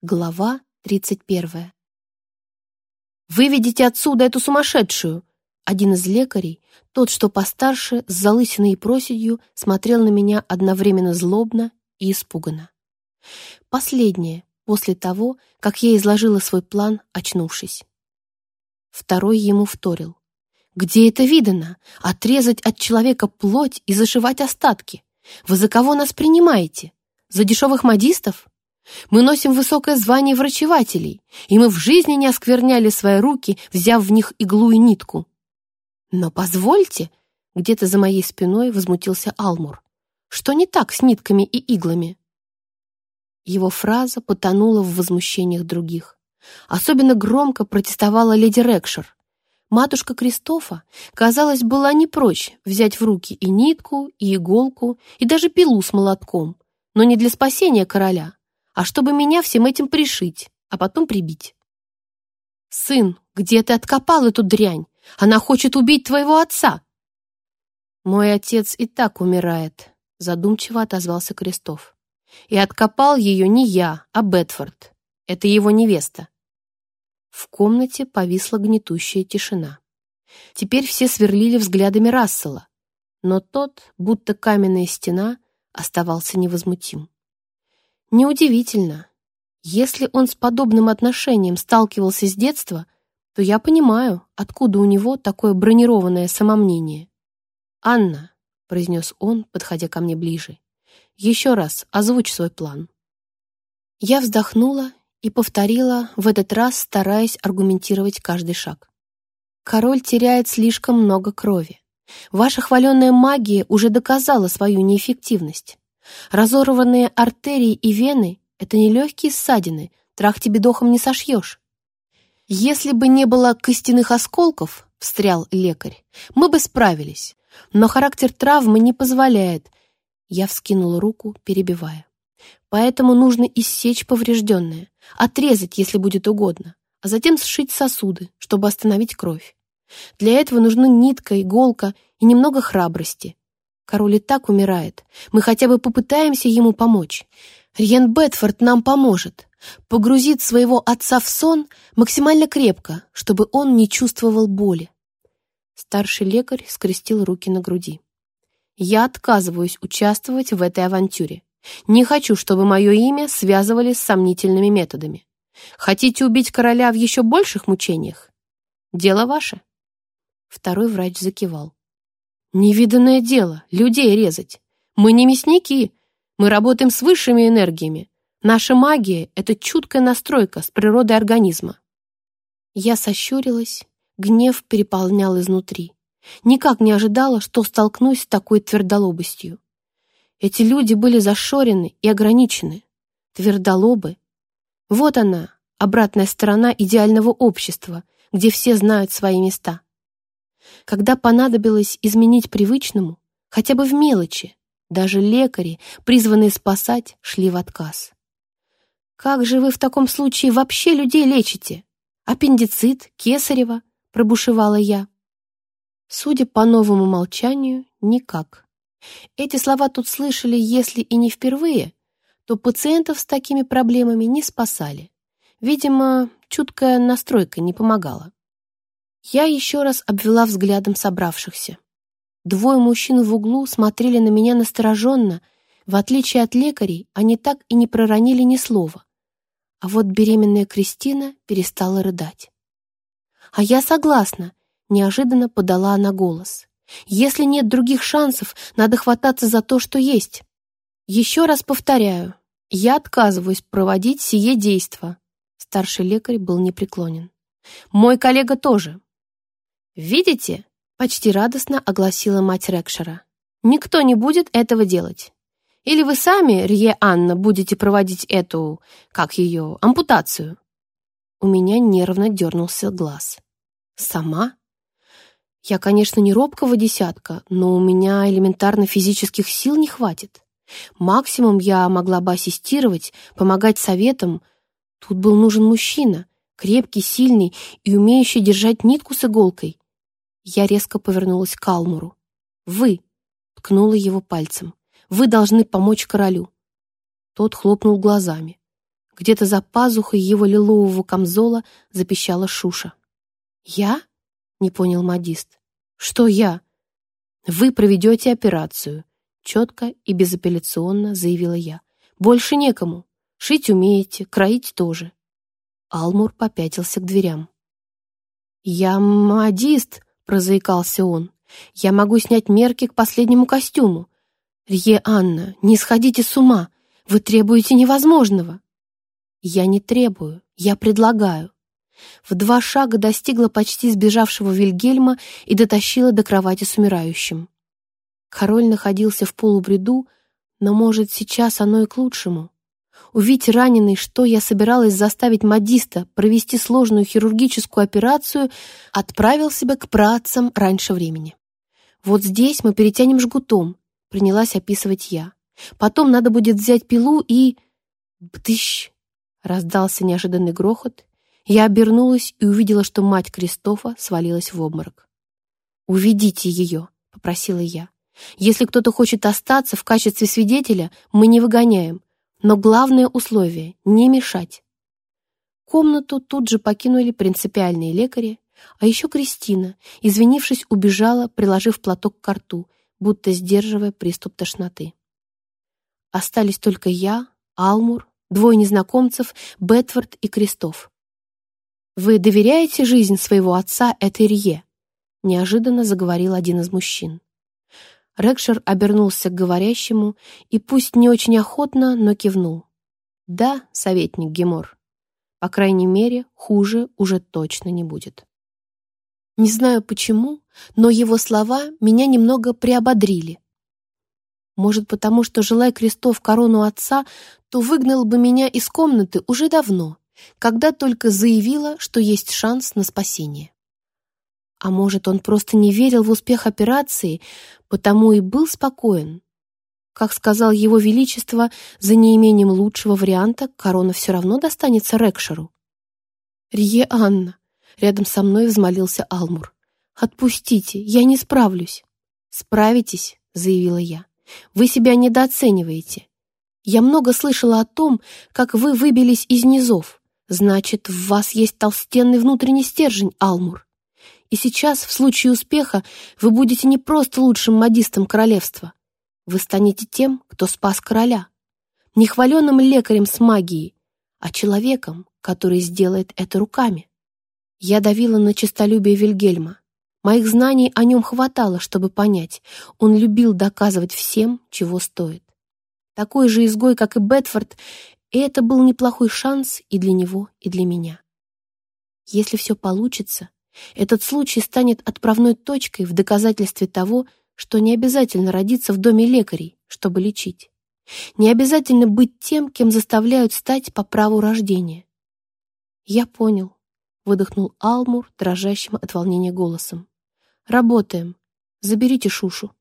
Глава 31. «Выведите отсюда эту сумасшедшую!» Один из лекарей, тот, что постарше, с залысиной и проседью, смотрел на меня одновременно злобно и испуганно. Последнее, после того, как я изложила свой план, очнувшись. Второй ему вторил. «Где это видано? Отрезать от человека плоть и зашивать остатки? Вы за кого нас принимаете? За дешевых модистов?» Мы носим высокое звание врачевателей, и мы в жизни не оскверняли свои руки, взяв в них иглу и нитку. Но позвольте, где-то за моей спиной возмутился Алмур. Что не так с нитками и иглами? Его фраза потонула в возмущениях других. Особенно громко протестовала леди Рекшер. Матушка Кристофа, казалось, была не прочь взять в руки и нитку, и иголку, и даже пилу с молотком, но не для спасения короля, а чтобы меня всем этим пришить, а потом прибить. «Сын, где ты откопал эту дрянь? Она хочет убить твоего отца!» «Мой отец и так умирает», — задумчиво отозвался Крестов. «И откопал ее не я, а Бетфорд. Это его невеста». В комнате повисла гнетущая тишина. Теперь все сверлили взглядами Рассела, но тот, будто каменная стена, оставался невозмутим. Неудивительно. Если он с подобным отношением сталкивался с детства, то я понимаю, откуда у него такое бронированное самомнение. «Анна», — произнес он, подходя ко мне ближе, — «еще раз озвучь свой план». Я вздохнула и повторила, в этот раз стараясь аргументировать каждый шаг. Король теряет слишком много крови. Ваша хваленная магия уже доказала свою неэффективность. Разорванные артерии и вены — это не легкие ссадины, трах тебе дохом не сошьешь. Если бы не было костяных осколков, — встрял лекарь, — мы бы справились. Но характер травмы не позволяет. Я вскинула руку, перебивая. Поэтому нужно иссечь поврежденное, отрезать, если будет угодно, а затем сшить сосуды, чтобы остановить кровь. Для этого нужны нитка, иголка и немного храбрости. Король и так умирает. Мы хотя бы попытаемся ему помочь. Риен Бетфорд нам поможет. Погрузит своего отца в сон максимально крепко, чтобы он не чувствовал боли. Старший лекарь скрестил руки на груди. Я отказываюсь участвовать в этой авантюре. Не хочу, чтобы мое имя связывали с сомнительными методами. Хотите убить короля в еще больших мучениях? Дело ваше. Второй врач закивал. Невиданное дело — людей резать. Мы не мясники, мы работаем с высшими энергиями. Наша магия — это чуткая настройка с природой организма. Я сощурилась, гнев переполнял изнутри. Никак не ожидала, что столкнусь с такой твердолобостью. Эти люди были зашорены и ограничены. Твердолобы. Вот она, обратная сторона идеального общества, где все знают свои места. Когда понадобилось изменить привычному, хотя бы в мелочи, даже лекари, призванные спасать, шли в отказ. «Как же вы в таком случае вообще людей лечите? Аппендицит, кесарево?» — пробушевала я. Судя по новому молчанию, никак. Эти слова тут слышали, если и не впервые, то пациентов с такими проблемами не спасали. Видимо, чуткая настройка не помогала. Я еще раз обвела взглядом собравшихся. Двое мужчин в углу смотрели на меня настороженно. В отличие от лекарей, они так и не проронили ни слова. А вот беременная Кристина перестала рыдать. «А я согласна», — неожиданно подала она голос. «Если нет других шансов, надо хвататься за то, что есть. Еще раз повторяю, я отказываюсь проводить сие действо». Старший лекарь был непреклонен. «Мой коллега тоже. «Видите?» — почти радостно огласила мать Рекшера. «Никто не будет этого делать. Или вы сами, Рье Анна, будете проводить эту, как ее, ампутацию?» У меня нервно дернулся глаз. «Сама?» Я, конечно, не робкого десятка, но у меня элементарно физических сил не хватит. Максимум я могла бы ассистировать, помогать советам. Тут был нужен мужчина, крепкий, сильный и умеющий держать нитку с иголкой. Я резко повернулась к Алмуру. «Вы!» — ткнула его пальцем. «Вы должны помочь королю!» Тот хлопнул глазами. Где-то за пазухой его лилового камзола запищала Шуша. «Я?» — не понял модист. «Что я?» «Вы проведете операцию», — четко и безапелляционно заявила я. «Больше некому. Шить умеете, кроить тоже». Алмур попятился к дверям. «Я модист», — прозаикался он. «Я могу снять мерки к последнему костюму. Рье Анна, не сходите с ума. Вы требуете невозможного». «Я не требую, я предлагаю». В два шага достигла почти сбежавшего Вильгельма и дотащила до кровати с умирающим. Король находился в полубреду, но, может, сейчас оно и к лучшему. Увидеть раненый, что я собиралась заставить модиста провести сложную хирургическую операцию, отправил себя к працам раньше времени. «Вот здесь мы перетянем жгутом», — принялась описывать я. «Потом надо будет взять пилу и...» «Бтыщ!» — раздался неожиданный грохот. Я обернулась и увидела, что мать Кристофа свалилась в обморок. «Уведите ее», — попросила я. «Если кто-то хочет остаться в качестве свидетеля, мы не выгоняем. Но главное условие — не мешать. Комнату тут же покинули принципиальные лекари, а еще Кристина, извинившись, убежала, приложив платок к рту, будто сдерживая приступ тошноты. Остались только я, Алмур, двое незнакомцев, Бетфорд и Кристоф. «Вы доверяете жизнь своего отца Этерье?» неожиданно заговорил один из мужчин. Рекшер обернулся к говорящему и пусть не очень охотно, но кивнул. «Да, советник Гемор. По крайней мере, хуже уже точно не будет». Не знаю почему, но его слова меня немного приободрили. Может, потому что, желая крестов корону отца, то выгнал бы меня из комнаты уже давно, когда только заявила, что есть шанс на спасение. А может, он просто не верил в успех операции, потому и был спокоен. Как сказал его величество, за неимением лучшего варианта корона все равно достанется Рекшеру. «Рье Анна!» — рядом со мной взмолился Алмур. «Отпустите, я не справлюсь». «Справитесь», — заявила я. «Вы себя недооцениваете. Я много слышала о том, как вы выбились из низов. Значит, в вас есть толстенный внутренний стержень, Алмур. И сейчас, в случае успеха, вы будете не просто лучшим модистом королевства. Вы станете тем, кто спас короля. Не хваленым лекарем с магией, а человеком, который сделает это руками. Я давила на честолюбие Вильгельма. Моих знаний о нем хватало, чтобы понять, он любил доказывать всем, чего стоит. Такой же изгой, как и Бетфорд, и это был неплохой шанс и для него, и для меня. Если все получится, этот случай станет отправной точкой в доказательстве того, что не обязательно родиться в доме лекарей, чтобы лечить. Не обязательно быть тем, кем заставляют стать по праву рождения. «Я понял», — выдохнул Алмур, дрожащим от волнения голосом. «Работаем. Заберите Шушу».